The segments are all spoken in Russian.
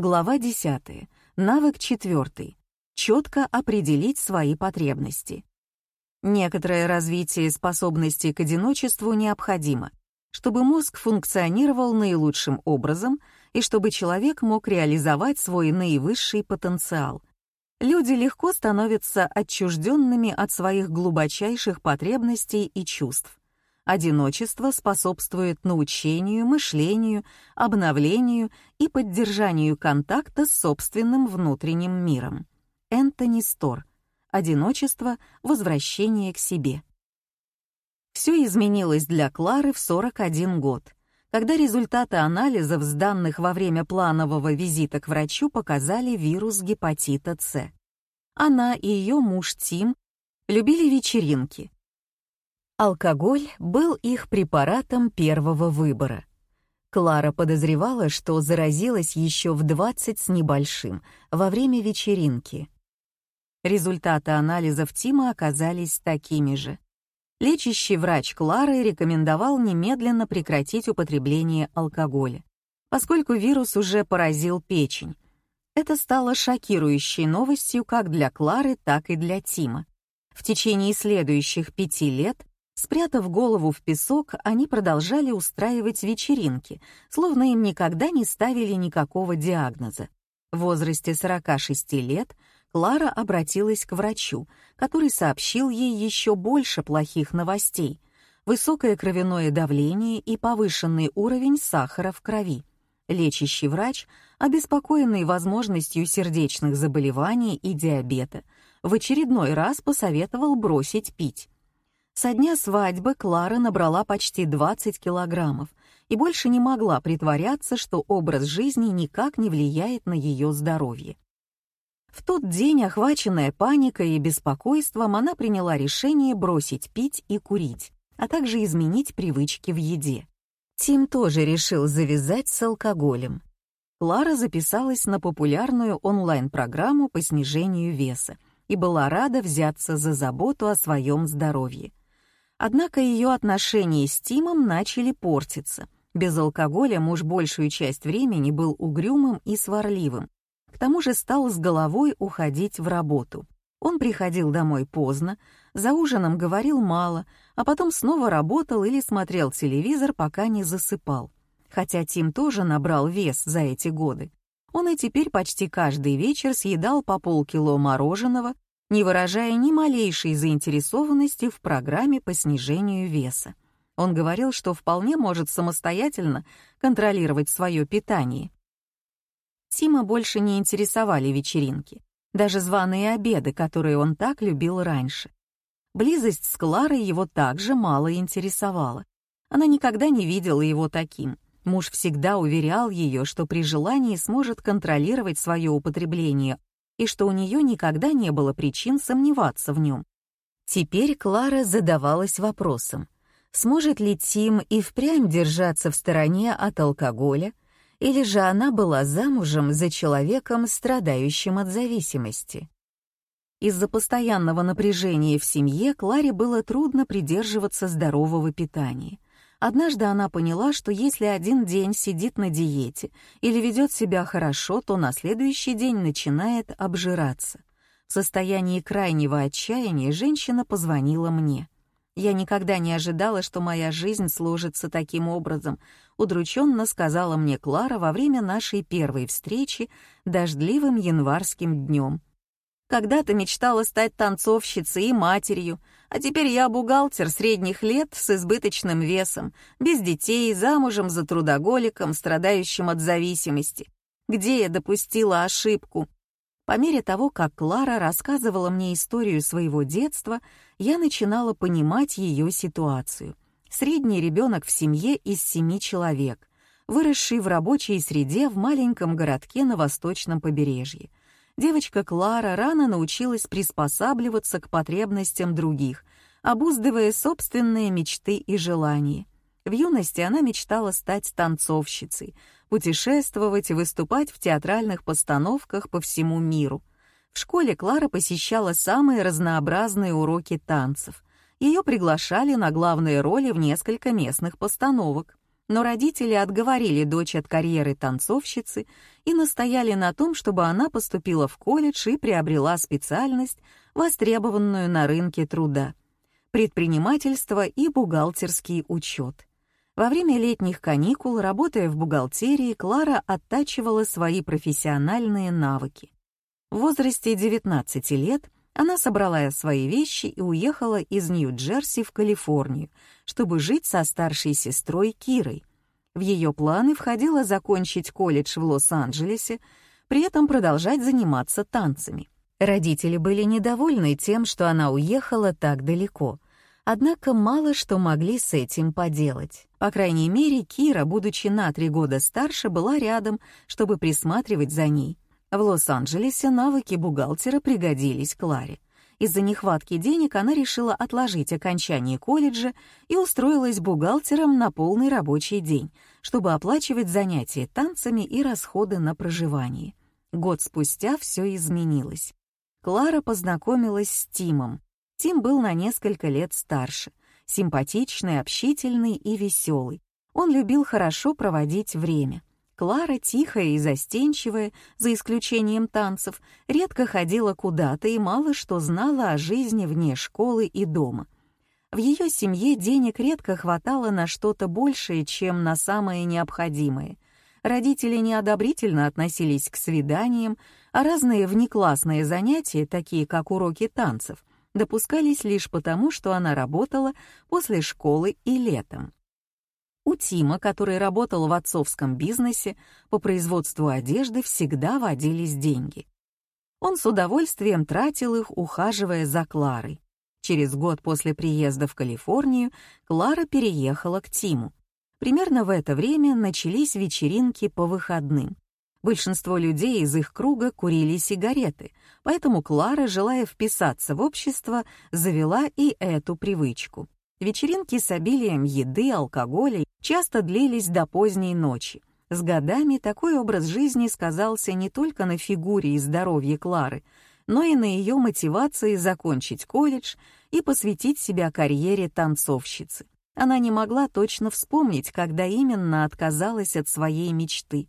Глава 10. Навык 4. Четко определить свои потребности. Некоторое развитие способности к одиночеству необходимо, чтобы мозг функционировал наилучшим образом и чтобы человек мог реализовать свой наивысший потенциал. Люди легко становятся отчужденными от своих глубочайших потребностей и чувств. Одиночество способствует научению, мышлению, обновлению и поддержанию контакта с собственным внутренним миром. Энтони Стор. Одиночество, возвращение к себе. Все изменилось для Клары в 41 год, когда результаты анализов с данных во время планового визита к врачу показали вирус гепатита С. Она и ее муж Тим любили вечеринки, Алкоголь был их препаратом первого выбора. Клара подозревала, что заразилась еще в 20 с небольшим во время вечеринки. Результаты анализов Тима оказались такими же. Лечащий врач Клары рекомендовал немедленно прекратить употребление алкоголя, поскольку вирус уже поразил печень. Это стало шокирующей новостью как для Клары, так и для Тима. В течение следующих пяти лет Спрятав голову в песок, они продолжали устраивать вечеринки, словно им никогда не ставили никакого диагноза. В возрасте 46 лет Клара обратилась к врачу, который сообщил ей еще больше плохих новостей — высокое кровяное давление и повышенный уровень сахара в крови. Лечащий врач, обеспокоенный возможностью сердечных заболеваний и диабета, в очередной раз посоветовал бросить пить. Со дня свадьбы Клара набрала почти 20 килограммов и больше не могла притворяться, что образ жизни никак не влияет на ее здоровье. В тот день, охваченная паникой и беспокойством, она приняла решение бросить пить и курить, а также изменить привычки в еде. Тим тоже решил завязать с алкоголем. Клара записалась на популярную онлайн-программу по снижению веса и была рада взяться за заботу о своем здоровье. Однако ее отношения с Тимом начали портиться. Без алкоголя муж большую часть времени был угрюмым и сварливым. К тому же стал с головой уходить в работу. Он приходил домой поздно, за ужином говорил мало, а потом снова работал или смотрел телевизор, пока не засыпал. Хотя Тим тоже набрал вес за эти годы. Он и теперь почти каждый вечер съедал по полкило мороженого не выражая ни малейшей заинтересованности в программе по снижению веса. Он говорил, что вполне может самостоятельно контролировать свое питание. Тима больше не интересовали вечеринки, даже званые обеды, которые он так любил раньше. Близость с Кларой его также мало интересовала. Она никогда не видела его таким. Муж всегда уверял ее, что при желании сможет контролировать свое употребление и что у нее никогда не было причин сомневаться в нем. Теперь Клара задавалась вопросом, сможет ли Тим и впрямь держаться в стороне от алкоголя, или же она была замужем за человеком, страдающим от зависимости. Из-за постоянного напряжения в семье Кларе было трудно придерживаться здорового питания — Однажды она поняла, что если один день сидит на диете или ведет себя хорошо, то на следующий день начинает обжираться. В состоянии крайнего отчаяния женщина позвонила мне. «Я никогда не ожидала, что моя жизнь сложится таким образом», удрученно сказала мне Клара во время нашей первой встречи дождливым январским днем. Когда-то мечтала стать танцовщицей и матерью, а теперь я бухгалтер средних лет с избыточным весом, без детей, замужем за трудоголиком, страдающим от зависимости. Где я допустила ошибку? По мере того, как Клара рассказывала мне историю своего детства, я начинала понимать ее ситуацию. Средний ребенок в семье из семи человек, выросший в рабочей среде в маленьком городке на восточном побережье — девочка Клара рано научилась приспосабливаться к потребностям других, обуздывая собственные мечты и желания. В юности она мечтала стать танцовщицей, путешествовать и выступать в театральных постановках по всему миру. В школе Клара посещала самые разнообразные уроки танцев. Ее приглашали на главные роли в несколько местных постановок. Но родители отговорили дочь от карьеры танцовщицы и настояли на том, чтобы она поступила в колледж и приобрела специальность, востребованную на рынке труда — предпринимательство и бухгалтерский учет. Во время летних каникул, работая в бухгалтерии, Клара оттачивала свои профессиональные навыки. В возрасте 19 лет она собрала свои вещи и уехала из Нью-Джерси в Калифорнию, чтобы жить со старшей сестрой Кирой. В ее планы входило закончить колледж в Лос-Анджелесе, при этом продолжать заниматься танцами. Родители были недовольны тем, что она уехала так далеко, однако мало что могли с этим поделать. По крайней мере, Кира, будучи на три года старше, была рядом, чтобы присматривать за ней. В Лос-Анджелесе навыки бухгалтера пригодились Кларе. Из-за нехватки денег она решила отложить окончание колледжа и устроилась бухгалтером на полный рабочий день, чтобы оплачивать занятия танцами и расходы на проживание. Год спустя все изменилось. Клара познакомилась с Тимом. Тим был на несколько лет старше, симпатичный, общительный и веселый. Он любил хорошо проводить время. Клара, тихая и застенчивая, за исключением танцев, редко ходила куда-то и мало что знала о жизни вне школы и дома. В ее семье денег редко хватало на что-то большее, чем на самое необходимое. Родители неодобрительно относились к свиданиям, а разные внеклассные занятия, такие как уроки танцев, допускались лишь потому, что она работала после школы и летом. У Тима, который работал в отцовском бизнесе по производству одежды, всегда водились деньги. Он с удовольствием тратил их, ухаживая за Кларой. Через год после приезда в Калифорнию Клара переехала к Тиму. Примерно в это время начались вечеринки по выходным. Большинство людей из их круга курили сигареты, поэтому Клара, желая вписаться в общество, завела и эту привычку. Вечеринки с обилием еды, алкоголя часто длились до поздней ночи. С годами такой образ жизни сказался не только на фигуре и здоровье Клары, но и на ее мотивации закончить колледж и посвятить себя карьере танцовщицы. Она не могла точно вспомнить, когда именно отказалась от своей мечты,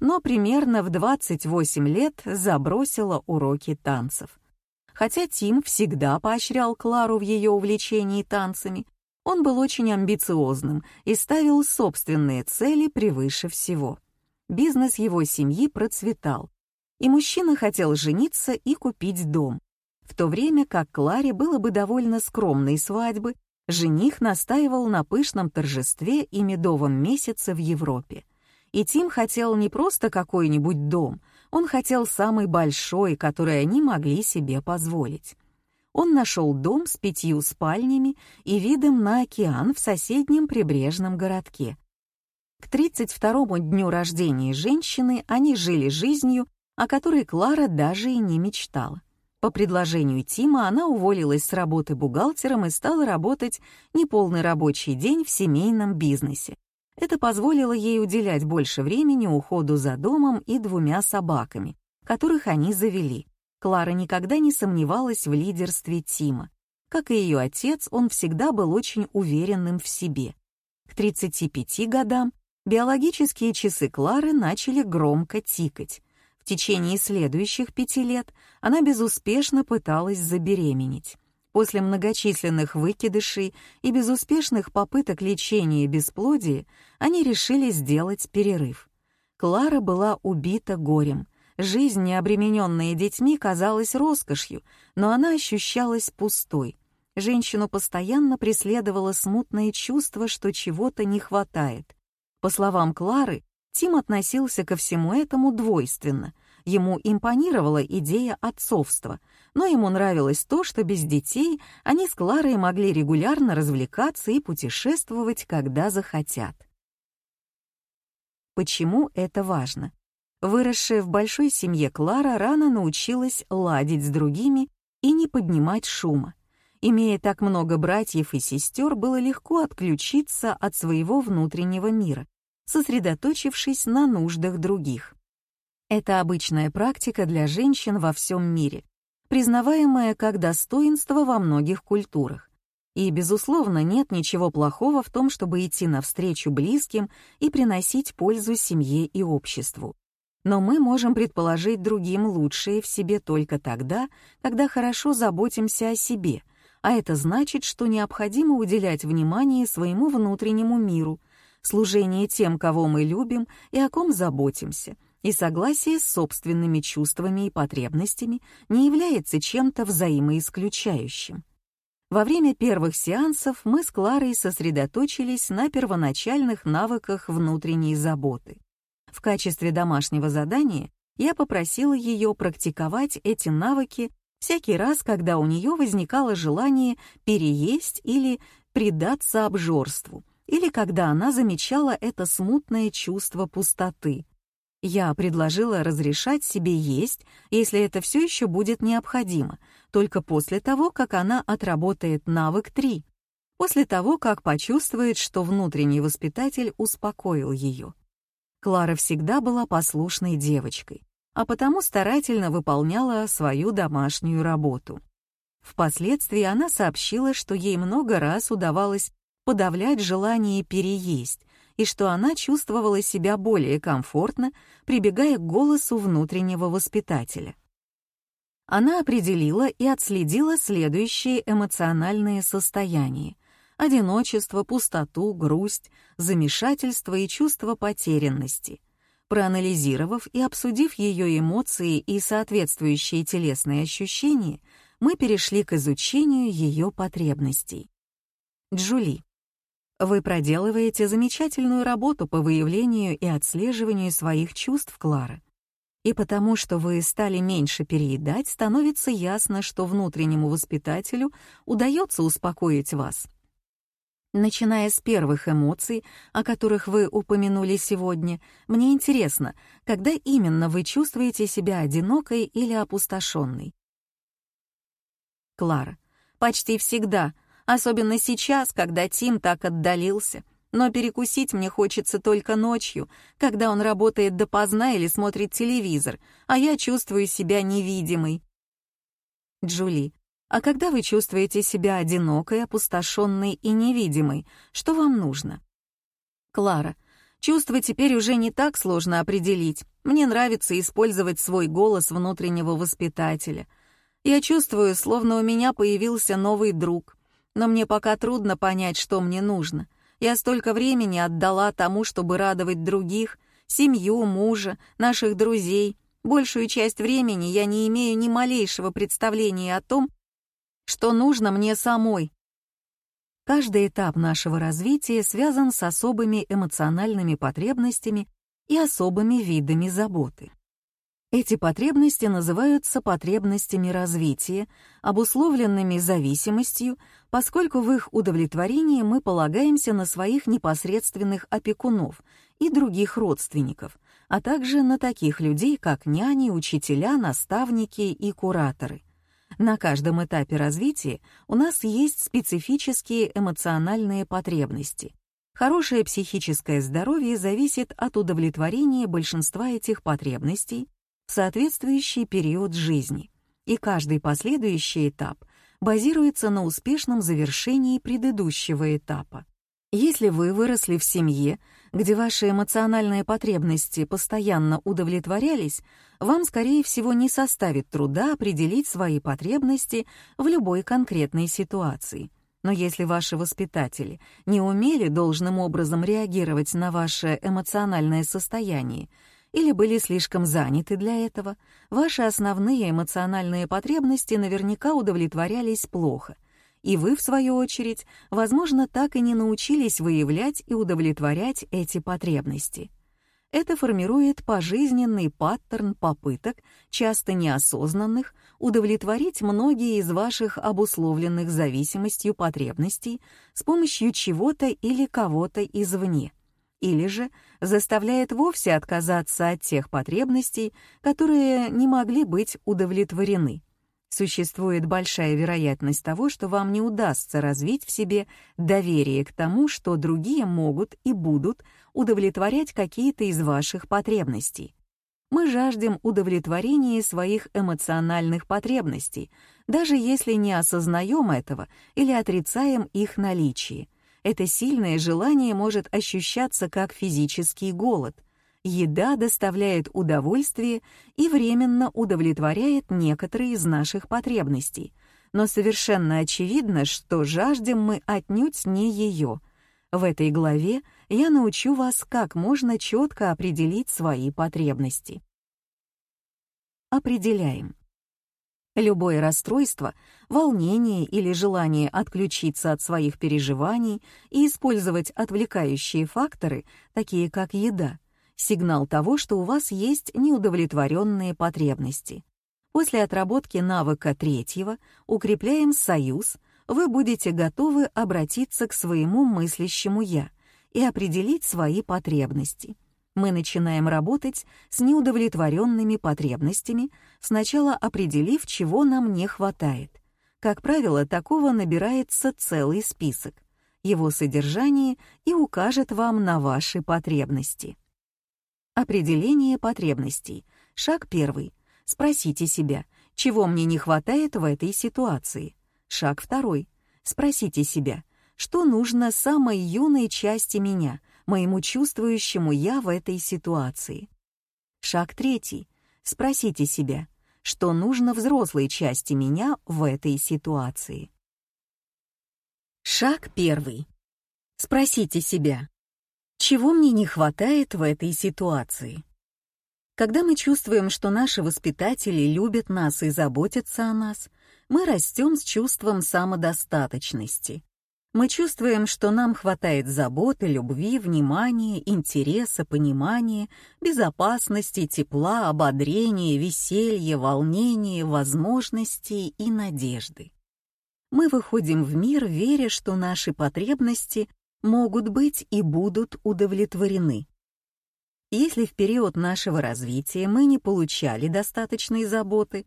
но примерно в 28 лет забросила уроки танцев. Хотя Тим всегда поощрял Клару в ее увлечении танцами, он был очень амбициозным и ставил собственные цели превыше всего. Бизнес его семьи процветал, и мужчина хотел жениться и купить дом. В то время как Кларе было бы довольно скромной свадьбы, жених настаивал на пышном торжестве и медовом месяце в Европе. И Тим хотел не просто какой-нибудь дом — он хотел самый большой, который они могли себе позволить. Он нашел дом с пятью спальнями и видом на океан в соседнем прибрежном городке. К 32-му дню рождения женщины они жили жизнью, о которой Клара даже и не мечтала. По предложению Тима она уволилась с работы бухгалтером и стала работать неполный рабочий день в семейном бизнесе. Это позволило ей уделять больше времени уходу за домом и двумя собаками, которых они завели. Клара никогда не сомневалась в лидерстве Тима. Как и ее отец, он всегда был очень уверенным в себе. К 35 годам биологические часы Клары начали громко тикать. В течение следующих пяти лет она безуспешно пыталась забеременеть. После многочисленных выкидышей и безуспешных попыток лечения бесплодия они решили сделать перерыв. Клара была убита горем. Жизнь, не обремененная детьми, казалась роскошью, но она ощущалась пустой. Женщину постоянно преследовало смутное чувство, что чего-то не хватает. По словам Клары, Тим относился ко всему этому двойственно. Ему импонировала идея отцовства — но ему нравилось то, что без детей они с Кларой могли регулярно развлекаться и путешествовать, когда захотят. Почему это важно? Выросшая в большой семье Клара рано научилась ладить с другими и не поднимать шума. Имея так много братьев и сестер, было легко отключиться от своего внутреннего мира, сосредоточившись на нуждах других. Это обычная практика для женщин во всем мире, признаваемое как достоинство во многих культурах. И, безусловно, нет ничего плохого в том, чтобы идти навстречу близким и приносить пользу семье и обществу. Но мы можем предположить другим лучшее в себе только тогда, когда хорошо заботимся о себе, а это значит, что необходимо уделять внимание своему внутреннему миру, служение тем, кого мы любим и о ком заботимся, и согласие с собственными чувствами и потребностями не является чем-то взаимоисключающим. Во время первых сеансов мы с Кларой сосредоточились на первоначальных навыках внутренней заботы. В качестве домашнего задания я попросила ее практиковать эти навыки всякий раз, когда у нее возникало желание переесть или предаться обжорству, или когда она замечала это смутное чувство пустоты. Я предложила разрешать себе есть, если это все еще будет необходимо, только после того, как она отработает навык 3, после того, как почувствует, что внутренний воспитатель успокоил ее. Клара всегда была послушной девочкой, а потому старательно выполняла свою домашнюю работу. Впоследствии она сообщила, что ей много раз удавалось подавлять желание переесть, и что она чувствовала себя более комфортно, прибегая к голосу внутреннего воспитателя. Она определила и отследила следующие эмоциональные состояния — одиночество, пустоту, грусть, замешательство и чувство потерянности. Проанализировав и обсудив ее эмоции и соответствующие телесные ощущения, мы перешли к изучению ее потребностей. Джули. Вы проделываете замечательную работу по выявлению и отслеживанию своих чувств, Клара. И потому что вы стали меньше переедать, становится ясно, что внутреннему воспитателю удается успокоить вас. Начиная с первых эмоций, о которых вы упомянули сегодня, мне интересно, когда именно вы чувствуете себя одинокой или опустошенной? Клара. Почти всегда — Особенно сейчас, когда Тим так отдалился. Но перекусить мне хочется только ночью, когда он работает допоздна или смотрит телевизор, а я чувствую себя невидимой. Джули, а когда вы чувствуете себя одинокой, опустошенной и невидимой, что вам нужно? Клара, чувства теперь уже не так сложно определить. Мне нравится использовать свой голос внутреннего воспитателя. Я чувствую, словно у меня появился новый друг но мне пока трудно понять, что мне нужно. Я столько времени отдала тому, чтобы радовать других, семью, мужа, наших друзей. Большую часть времени я не имею ни малейшего представления о том, что нужно мне самой. Каждый этап нашего развития связан с особыми эмоциональными потребностями и особыми видами заботы. Эти потребности называются потребностями развития, обусловленными зависимостью, поскольку в их удовлетворении мы полагаемся на своих непосредственных опекунов и других родственников, а также на таких людей, как няни, учителя, наставники и кураторы. На каждом этапе развития у нас есть специфические эмоциональные потребности. Хорошее психическое здоровье зависит от удовлетворения большинства этих потребностей в соответствующий период жизни, и каждый последующий этап базируется на успешном завершении предыдущего этапа. Если вы выросли в семье, где ваши эмоциональные потребности постоянно удовлетворялись, вам, скорее всего, не составит труда определить свои потребности в любой конкретной ситуации. Но если ваши воспитатели не умели должным образом реагировать на ваше эмоциональное состояние или были слишком заняты для этого, ваши основные эмоциональные потребности наверняка удовлетворялись плохо, и вы, в свою очередь, возможно, так и не научились выявлять и удовлетворять эти потребности. Это формирует пожизненный паттерн попыток, часто неосознанных, удовлетворить многие из ваших обусловленных зависимостью потребностей с помощью чего-то или кого-то извне или же заставляет вовсе отказаться от тех потребностей, которые не могли быть удовлетворены. Существует большая вероятность того, что вам не удастся развить в себе доверие к тому, что другие могут и будут удовлетворять какие-то из ваших потребностей. Мы жаждем удовлетворения своих эмоциональных потребностей, даже если не осознаем этого или отрицаем их наличие. Это сильное желание может ощущаться как физический голод. Еда доставляет удовольствие и временно удовлетворяет некоторые из наших потребностей, но совершенно очевидно, что жаждем мы отнюдь не ее. В этой главе я научу вас, как можно четко определить свои потребности. Определяем. Любое расстройство, волнение или желание отключиться от своих переживаний и использовать отвлекающие факторы, такие как еда, сигнал того, что у вас есть неудовлетворенные потребности. После отработки навыка третьего укрепляем союз, вы будете готовы обратиться к своему мыслящему «я» и определить свои потребности. Мы начинаем работать с неудовлетворенными потребностями, сначала определив, чего нам не хватает. Как правило, такого набирается целый список. Его содержание и укажет вам на ваши потребности. Определение потребностей. Шаг первый. Спросите себя, чего мне не хватает в этой ситуации. Шаг второй. Спросите себя, что нужно самой юной части меня, моему чувствующему «я» в этой ситуации. Шаг третий. Спросите себя, что нужно взрослой части меня в этой ситуации. Шаг первый. Спросите себя, чего мне не хватает в этой ситуации? Когда мы чувствуем, что наши воспитатели любят нас и заботятся о нас, мы растем с чувством самодостаточности. Мы чувствуем, что нам хватает заботы, любви, внимания, интереса, понимания, безопасности, тепла, ободрения, веселья, волнения, возможностей и надежды. Мы выходим в мир, веря, что наши потребности могут быть и будут удовлетворены. Если в период нашего развития мы не получали достаточной заботы,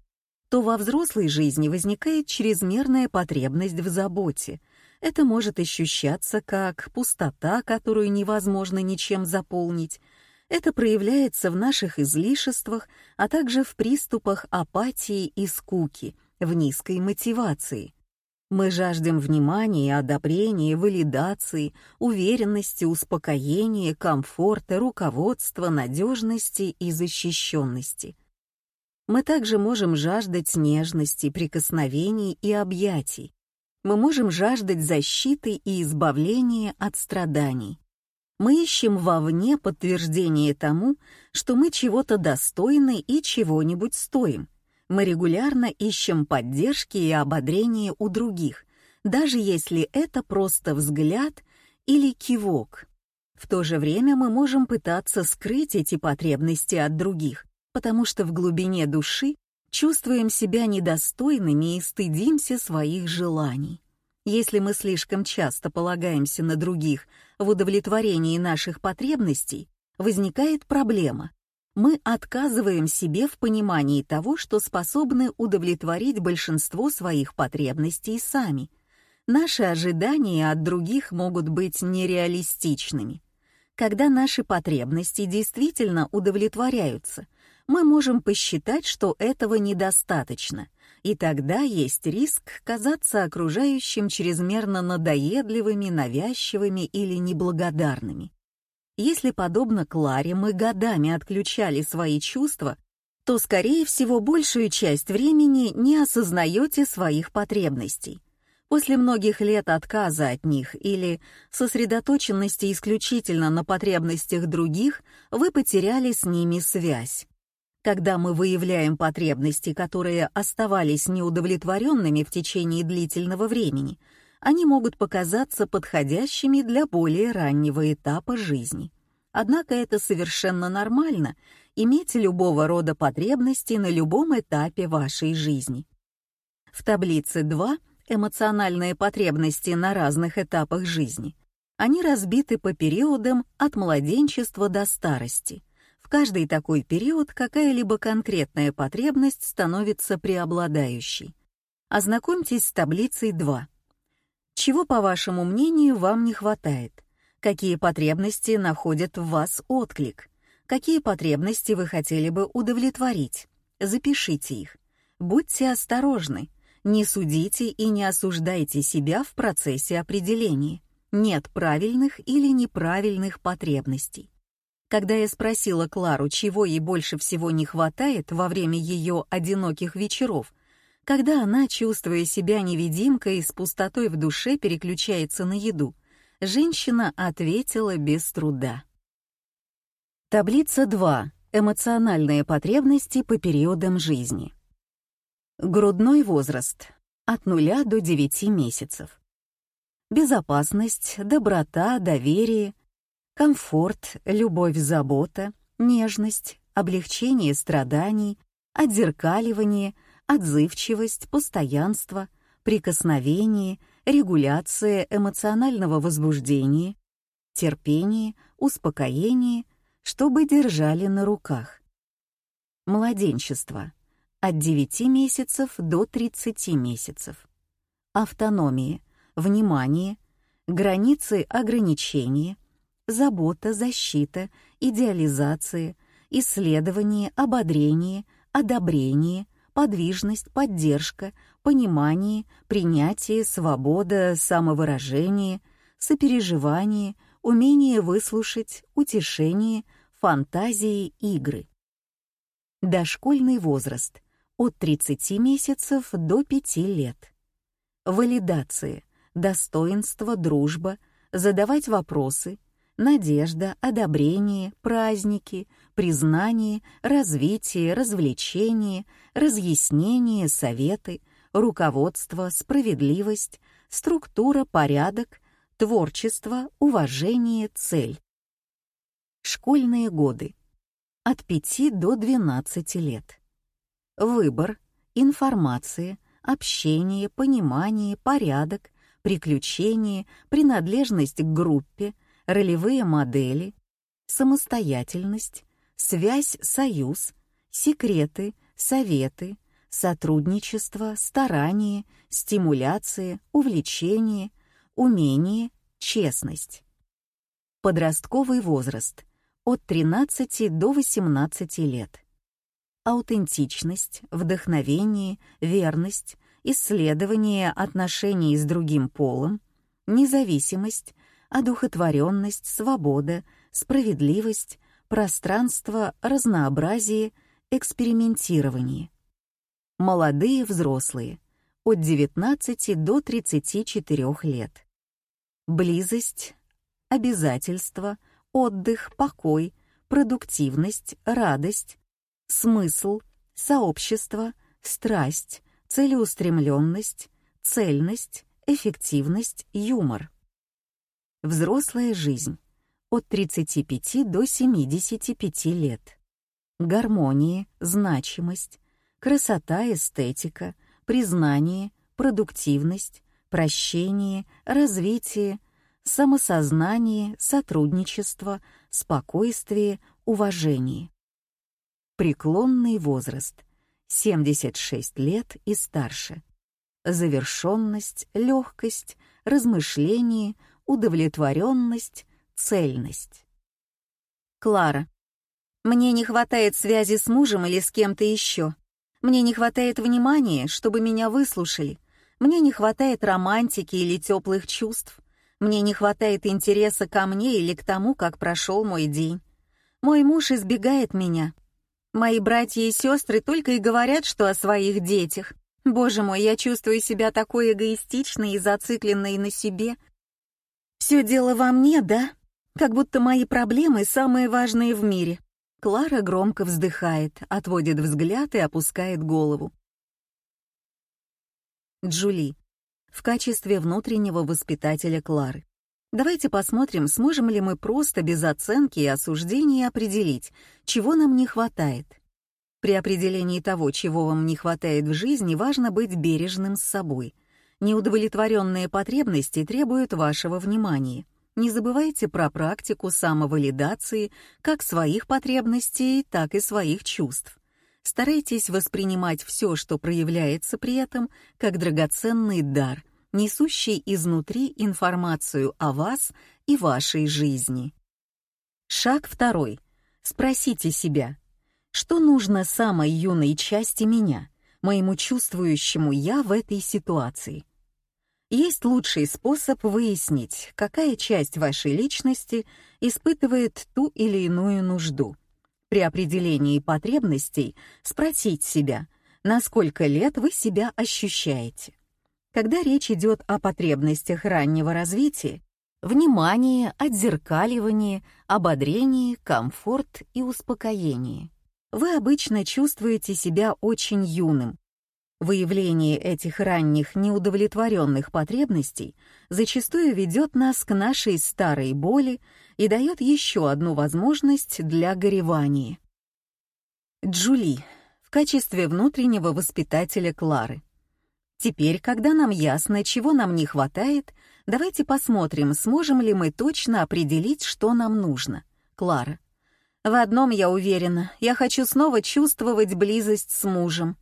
то во взрослой жизни возникает чрезмерная потребность в заботе, это может ощущаться как пустота, которую невозможно ничем заполнить. Это проявляется в наших излишествах, а также в приступах апатии и скуки, в низкой мотивации. Мы жаждем внимания, одобрения, валидации, уверенности, успокоения, комфорта, руководства, надежности и защищенности. Мы также можем жаждать нежности, прикосновений и объятий, мы можем жаждать защиты и избавления от страданий. Мы ищем вовне подтверждение тому, что мы чего-то достойны и чего-нибудь стоим. Мы регулярно ищем поддержки и ободрения у других, даже если это просто взгляд или кивок. В то же время мы можем пытаться скрыть эти потребности от других, потому что в глубине души чувствуем себя недостойными и стыдимся своих желаний. Если мы слишком часто полагаемся на других в удовлетворении наших потребностей, возникает проблема. Мы отказываем себе в понимании того, что способны удовлетворить большинство своих потребностей сами. Наши ожидания от других могут быть нереалистичными. Когда наши потребности действительно удовлетворяются — мы можем посчитать, что этого недостаточно, и тогда есть риск казаться окружающим чрезмерно надоедливыми, навязчивыми или неблагодарными. Если, подобно Кларе, мы годами отключали свои чувства, то, скорее всего, большую часть времени не осознаете своих потребностей. После многих лет отказа от них или сосредоточенности исключительно на потребностях других, вы потеряли с ними связь. Когда мы выявляем потребности, которые оставались неудовлетворенными в течение длительного времени, они могут показаться подходящими для более раннего этапа жизни. Однако это совершенно нормально — иметь любого рода потребности на любом этапе вашей жизни. В таблице 2 «Эмоциональные потребности на разных этапах жизни» они разбиты по периодам от младенчества до старости — каждый такой период какая-либо конкретная потребность становится преобладающей. Ознакомьтесь с таблицей 2. Чего, по вашему мнению, вам не хватает? Какие потребности находят в вас отклик? Какие потребности вы хотели бы удовлетворить? Запишите их. Будьте осторожны. Не судите и не осуждайте себя в процессе определения. Нет правильных или неправильных потребностей. Когда я спросила Клару, чего ей больше всего не хватает во время ее одиноких вечеров, когда она, чувствуя себя невидимкой, с пустотой в душе переключается на еду, женщина ответила без труда. Таблица 2. Эмоциональные потребности по периодам жизни. Грудной возраст. От 0 до 9 месяцев. Безопасность, доброта, доверие, комфорт, любовь, забота, нежность, облегчение страданий, отзеркаливание, отзывчивость, постоянство, прикосновение, регуляция эмоционального возбуждения, терпение, успокоение, чтобы держали на руках. Младенчество. От 9 месяцев до 30 месяцев. Автономия, внимание, границы ограничения, забота, защита, идеализация, исследование, ободрение, одобрение, подвижность, поддержка, понимание, принятие, свобода, самовыражение, сопереживание, умение выслушать, утешение, фантазии, игры. Дошкольный возраст от 30 месяцев до 5 лет. Валидация, достоинство, дружба, задавать вопросы, надежда, одобрение, праздники, признание, развитие, развлечение, разъяснение, советы, руководство, справедливость, структура, порядок, творчество, уважение, цель. Школьные годы. От 5 до 12 лет. Выбор, информация, общение, понимание, порядок, приключения, принадлежность к группе, ролевые модели, самостоятельность, связь, союз, секреты, советы, сотрудничество, старание, стимуляция, увлечение, умение, честность. Подростковый возраст от 13 до 18 лет. Аутентичность, вдохновение, верность, исследование отношений с другим полом, независимость, одухотворенность, свобода, справедливость, пространство, разнообразие, экспериментирование. Молодые взрослые от 19 до 34 лет. Близость, обязательства, отдых, покой, продуктивность, радость, смысл, сообщество, страсть, целеустремленность, цельность, эффективность, юмор. Взрослая жизнь от 35 до 75 лет. Гармония, значимость, красота, эстетика, признание, продуктивность, прощение, развитие, самосознание, сотрудничество, спокойствие, уважение. Преклонный возраст 76 лет и старше. Завершенность, легкость, размышление, удовлетворенность, цельность. Клара. Мне не хватает связи с мужем или с кем-то еще. Мне не хватает внимания, чтобы меня выслушали. Мне не хватает романтики или теплых чувств. Мне не хватает интереса ко мне или к тому, как прошел мой день. Мой муж избегает меня. Мои братья и сестры только и говорят, что о своих детях. Боже мой, я чувствую себя такой эгоистичной и зацикленной на себе — все дело во мне, да? Как будто мои проблемы самые важные в мире. Клара громко вздыхает, отводит взгляд и опускает голову. Джули. В качестве внутреннего воспитателя Клары. Давайте посмотрим, сможем ли мы просто без оценки и осуждения определить, чего нам не хватает. При определении того, чего вам не хватает в жизни, важно быть бережным с собой — Неудовлетворенные потребности требуют вашего внимания. Не забывайте про практику самовалидации как своих потребностей, так и своих чувств. Старайтесь воспринимать все, что проявляется при этом, как драгоценный дар, несущий изнутри информацию о вас и вашей жизни. Шаг второй. Спросите себя, что нужно самой юной части меня, моему чувствующему «я» в этой ситуации? Есть лучший способ выяснить, какая часть вашей личности испытывает ту или иную нужду. При определении потребностей спросить себя, на сколько лет вы себя ощущаете. Когда речь идет о потребностях раннего развития, внимание, отзеркаливание, ободрение, комфорт и успокоение, вы обычно чувствуете себя очень юным. Выявление этих ранних неудовлетворенных потребностей зачастую ведет нас к нашей старой боли и дает еще одну возможность для горевания. Джули в качестве внутреннего воспитателя Клары. Теперь, когда нам ясно, чего нам не хватает, давайте посмотрим, сможем ли мы точно определить, что нам нужно. Клара. В одном я уверена, я хочу снова чувствовать близость с мужем.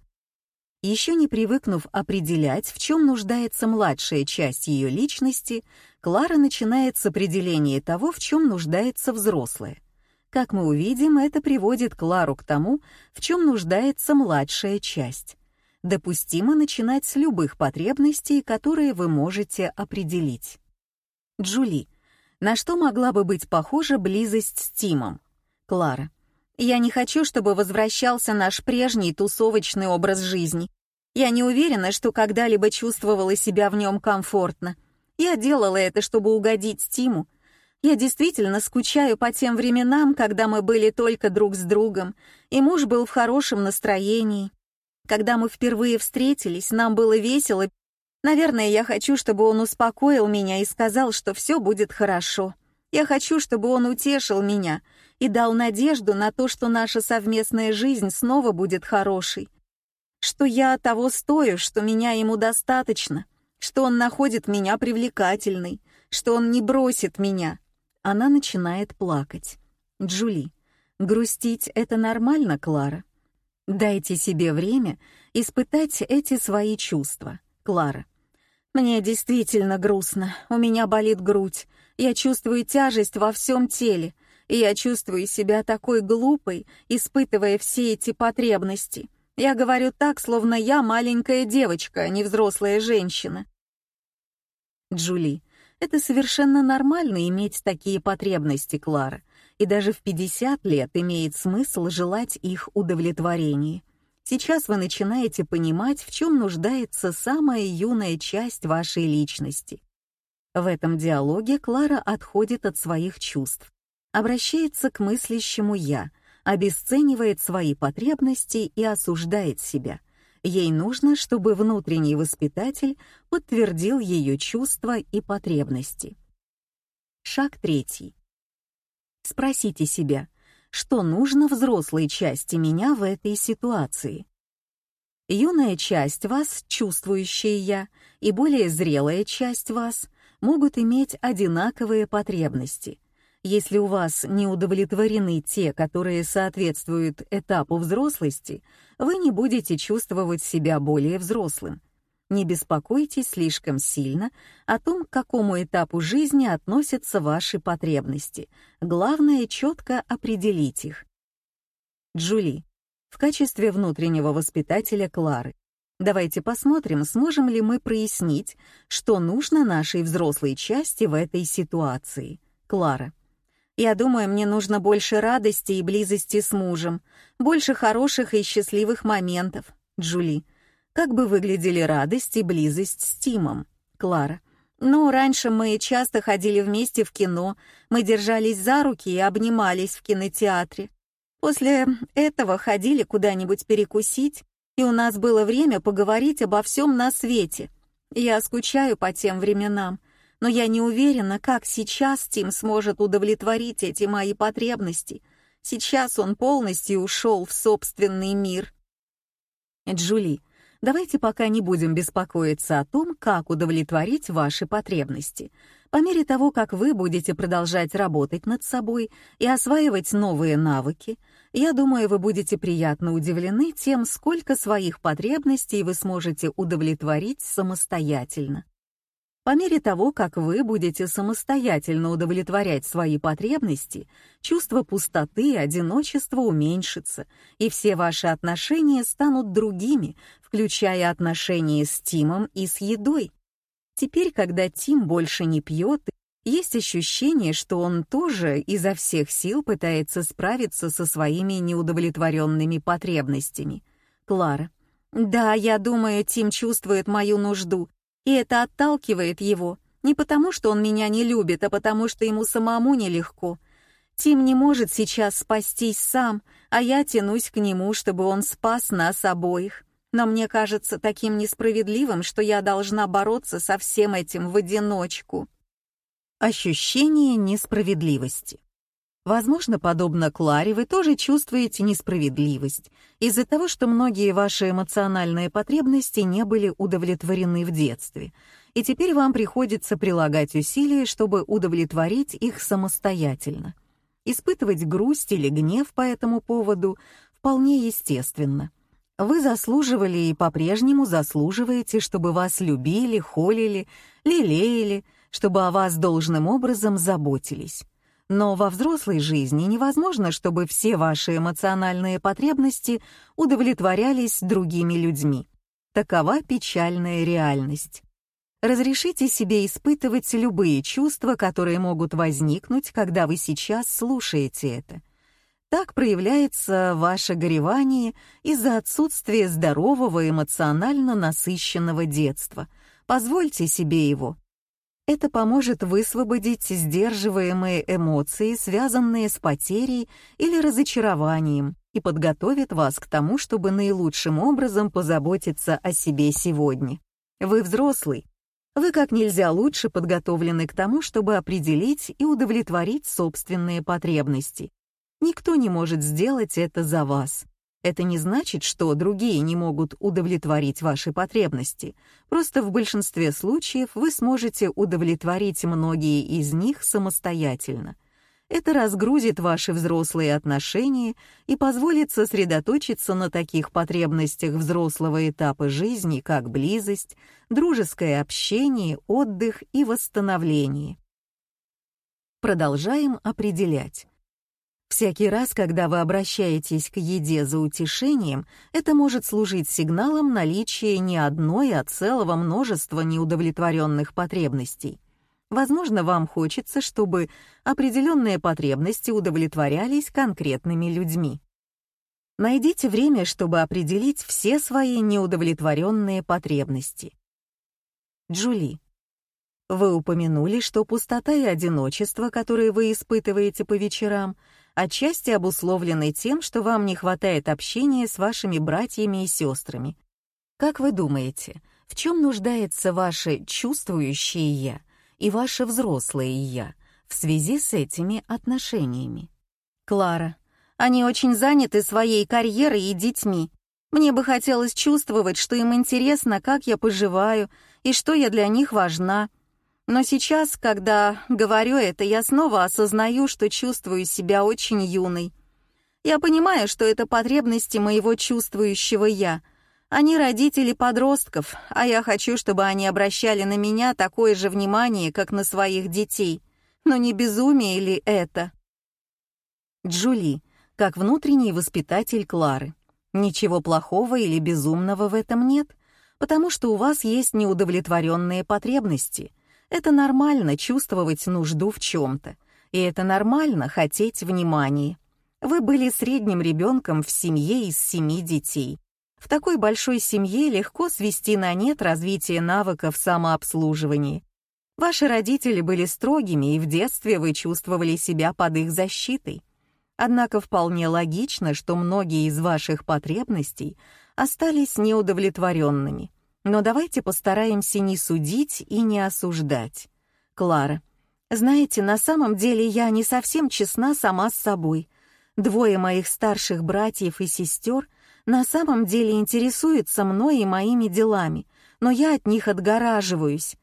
Еще не привыкнув определять, в чем нуждается младшая часть ее личности, Клара начинает с определения того, в чем нуждается взрослая. Как мы увидим, это приводит Клару к тому, в чем нуждается младшая часть допустимо начинать с любых потребностей, которые вы можете определить. Джули. На что могла бы быть похожа близость с Тимом? Клара. Я не хочу, чтобы возвращался наш прежний тусовочный образ жизни. Я не уверена, что когда-либо чувствовала себя в нем комфортно. Я делала это, чтобы угодить Тиму. Я действительно скучаю по тем временам, когда мы были только друг с другом, и муж был в хорошем настроении. Когда мы впервые встретились, нам было весело. Наверное, я хочу, чтобы он успокоил меня и сказал, что все будет хорошо. Я хочу, чтобы он утешил меня и дал надежду на то, что наша совместная жизнь снова будет хорошей. Что я того стою, что меня ему достаточно, что он находит меня привлекательной, что он не бросит меня. Она начинает плакать. Джули, грустить — это нормально, Клара? Дайте себе время испытать эти свои чувства, Клара. Мне действительно грустно, у меня болит грудь, я чувствую тяжесть во всем теле, и я чувствую себя такой глупой, испытывая все эти потребности. Я говорю так, словно я маленькая девочка, а не взрослая женщина. Джули, это совершенно нормально иметь такие потребности, Клара и даже в 50 лет имеет смысл желать их удовлетворения. Сейчас вы начинаете понимать, в чем нуждается самая юная часть вашей личности. В этом диалоге Клара отходит от своих чувств, обращается к мыслящему «я», обесценивает свои потребности и осуждает себя. Ей нужно, чтобы внутренний воспитатель подтвердил ее чувства и потребности. Шаг третий. Спросите себя, что нужно взрослой части меня в этой ситуации. Юная часть вас, чувствующая я, и более зрелая часть вас могут иметь одинаковые потребности. Если у вас не удовлетворены те, которые соответствуют этапу взрослости, вы не будете чувствовать себя более взрослым. Не беспокойтесь слишком сильно о том, к какому этапу жизни относятся ваши потребности. Главное — четко определить их. Джули. В качестве внутреннего воспитателя Клары. Давайте посмотрим, сможем ли мы прояснить, что нужно нашей взрослой части в этой ситуации. Клара. Я думаю, мне нужно больше радости и близости с мужем, больше хороших и счастливых моментов. Джули. Как бы выглядели радость и близость с Тимом? Клара. Ну, раньше мы часто ходили вместе в кино, мы держались за руки и обнимались в кинотеатре. После этого ходили куда-нибудь перекусить, и у нас было время поговорить обо всем на свете. Я скучаю по тем временам, но я не уверена, как сейчас Тим сможет удовлетворить эти мои потребности. Сейчас он полностью ушел в собственный мир. Джули, Давайте пока не будем беспокоиться о том, как удовлетворить ваши потребности. По мере того, как вы будете продолжать работать над собой и осваивать новые навыки, я думаю, вы будете приятно удивлены тем, сколько своих потребностей вы сможете удовлетворить самостоятельно. По мере того, как вы будете самостоятельно удовлетворять свои потребности, чувство пустоты и одиночества уменьшится, и все ваши отношения станут другими, включая отношения с Тимом и с едой. Теперь, когда Тим больше не пьет, есть ощущение, что он тоже изо всех сил пытается справиться со своими неудовлетворенными потребностями. Клара. Да, я думаю, Тим чувствует мою нужду, и это отталкивает его. Не потому, что он меня не любит, а потому, что ему самому нелегко. Тим не может сейчас спастись сам, а я тянусь к нему, чтобы он спас нас обоих. Но мне кажется таким несправедливым, что я должна бороться со всем этим в одиночку. Ощущение несправедливости. Возможно, подобно Кларе, вы тоже чувствуете несправедливость из-за того, что многие ваши эмоциональные потребности не были удовлетворены в детстве, и теперь вам приходится прилагать усилия, чтобы удовлетворить их самостоятельно. Испытывать грусть или гнев по этому поводу вполне естественно. Вы заслуживали и по-прежнему заслуживаете, чтобы вас любили, холили, лелеяли, чтобы о вас должным образом заботились. Но во взрослой жизни невозможно, чтобы все ваши эмоциональные потребности удовлетворялись другими людьми. Такова печальная реальность. Разрешите себе испытывать любые чувства, которые могут возникнуть, когда вы сейчас слушаете это. Так проявляется ваше горевание из-за отсутствия здорового эмоционально насыщенного детства. Позвольте себе его. Это поможет высвободить сдерживаемые эмоции, связанные с потерей или разочарованием, и подготовит вас к тому, чтобы наилучшим образом позаботиться о себе сегодня. Вы взрослый. Вы как нельзя лучше подготовлены к тому, чтобы определить и удовлетворить собственные потребности. Никто не может сделать это за вас. Это не значит, что другие не могут удовлетворить ваши потребности. Просто в большинстве случаев вы сможете удовлетворить многие из них самостоятельно. Это разгрузит ваши взрослые отношения и позволит сосредоточиться на таких потребностях взрослого этапа жизни, как близость, дружеское общение, отдых и восстановление. Продолжаем определять. Всякий раз, когда вы обращаетесь к еде за утешением, это может служить сигналом наличия не одной, а целого множества неудовлетворенных потребностей. Возможно, вам хочется, чтобы определенные потребности удовлетворялись конкретными людьми. Найдите время, чтобы определить все свои неудовлетворенные потребности. Джули. Вы упомянули, что пустота и одиночество, которые вы испытываете по вечерам, отчасти обусловлены тем, что вам не хватает общения с вашими братьями и сестрами. Как вы думаете, в чем нуждается ваше чувствующее «я» и ваше взрослое «я» в связи с этими отношениями? Клара. Они очень заняты своей карьерой и детьми. Мне бы хотелось чувствовать, что им интересно, как я поживаю и что я для них важна. Но сейчас, когда говорю это, я снова осознаю, что чувствую себя очень юной. Я понимаю, что это потребности моего чувствующего «я». Они родители подростков, а я хочу, чтобы они обращали на меня такое же внимание, как на своих детей. Но не безумие ли это? Джули, как внутренний воспитатель Клары. Ничего плохого или безумного в этом нет, потому что у вас есть неудовлетворенные потребности — это нормально чувствовать нужду в чем-то, и это нормально хотеть внимания. Вы были средним ребенком в семье из семи детей. В такой большой семье легко свести на нет развитие навыков самообслуживания. Ваши родители были строгими, и в детстве вы чувствовали себя под их защитой. Однако вполне логично, что многие из ваших потребностей остались неудовлетворенными. Но давайте постараемся не судить и не осуждать. Клара. Знаете, на самом деле я не совсем честна сама с собой. Двое моих старших братьев и сестер на самом деле интересуются мной и моими делами, но я от них отгораживаюсь.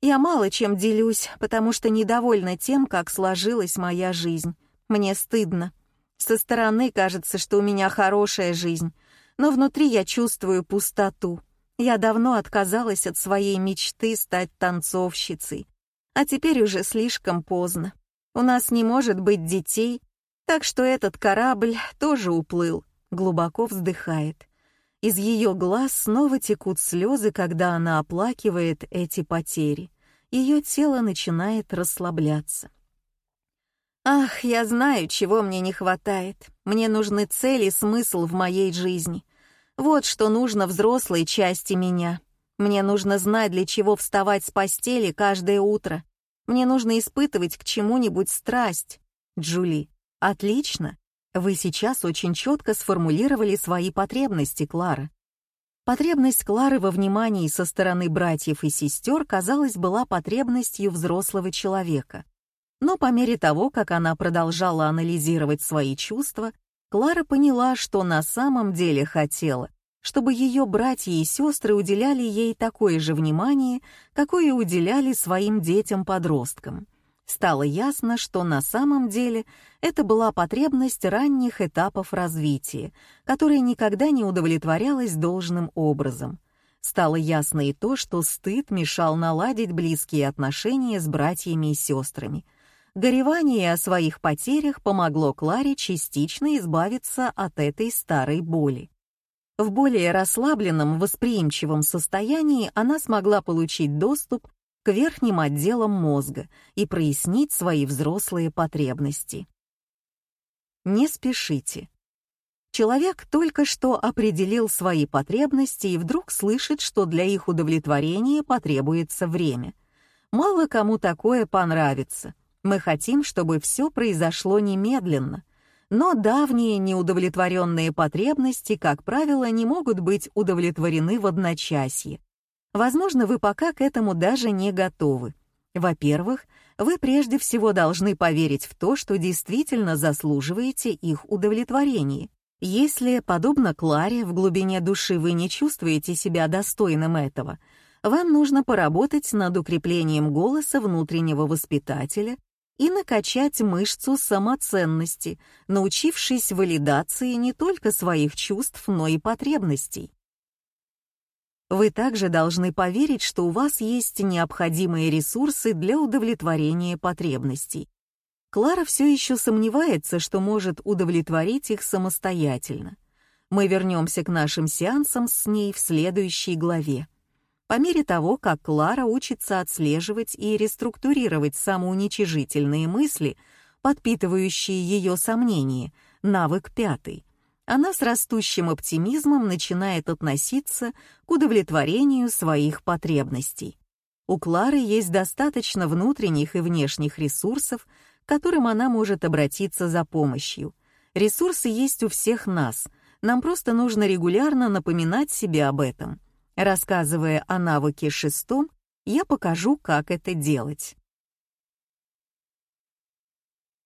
Я мало чем делюсь, потому что недовольна тем, как сложилась моя жизнь. Мне стыдно. Со стороны кажется, что у меня хорошая жизнь, но внутри я чувствую пустоту. Я давно отказалась от своей мечты стать танцовщицей, а теперь уже слишком поздно. У нас не может быть детей, так что этот корабль тоже уплыл, глубоко вздыхает. Из ее глаз снова текут слезы, когда она оплакивает эти потери. Ее тело начинает расслабляться. Ах, я знаю, чего мне не хватает. Мне нужны цели и смысл в моей жизни. Вот что нужно взрослой части меня. Мне нужно знать, для чего вставать с постели каждое утро. Мне нужно испытывать к чему-нибудь страсть. Джули, отлично. Вы сейчас очень четко сформулировали свои потребности, Клара. Потребность Клары во внимании со стороны братьев и сестер, казалось, была потребностью взрослого человека. Но по мере того, как она продолжала анализировать свои чувства, Клара поняла, что на самом деле хотела, чтобы ее братья и сестры уделяли ей такое же внимание, какое уделяли своим детям-подросткам. Стало ясно, что на самом деле это была потребность ранних этапов развития, которая никогда не удовлетворялась должным образом. Стало ясно и то, что стыд мешал наладить близкие отношения с братьями и сестрами, Горевание о своих потерях помогло Кларе частично избавиться от этой старой боли. В более расслабленном, восприимчивом состоянии она смогла получить доступ к верхним отделам мозга и прояснить свои взрослые потребности. Не спешите. Человек только что определил свои потребности и вдруг слышит, что для их удовлетворения потребуется время. Мало кому такое понравится — мы хотим, чтобы все произошло немедленно, но давние неудовлетворенные потребности, как правило, не могут быть удовлетворены в одночасье. Возможно, вы пока к этому даже не готовы. Во-первых, вы прежде всего должны поверить в то, что действительно заслуживаете их удовлетворения. Если, подобно Кларе, в глубине души вы не чувствуете себя достойным этого, вам нужно поработать над укреплением голоса внутреннего воспитателя и накачать мышцу самоценности, научившись валидации не только своих чувств, но и потребностей. Вы также должны поверить, что у вас есть необходимые ресурсы для удовлетворения потребностей. Клара все еще сомневается, что может удовлетворить их самостоятельно. Мы вернемся к нашим сеансам с ней в следующей главе. По мере того, как Клара учится отслеживать и реструктурировать самоуничижительные мысли, подпитывающие ее сомнения, навык пятый, она с растущим оптимизмом начинает относиться к удовлетворению своих потребностей. У Клары есть достаточно внутренних и внешних ресурсов, к которым она может обратиться за помощью. Ресурсы есть у всех нас, нам просто нужно регулярно напоминать себе об этом. Рассказывая о навыке шестом, я покажу, как это делать.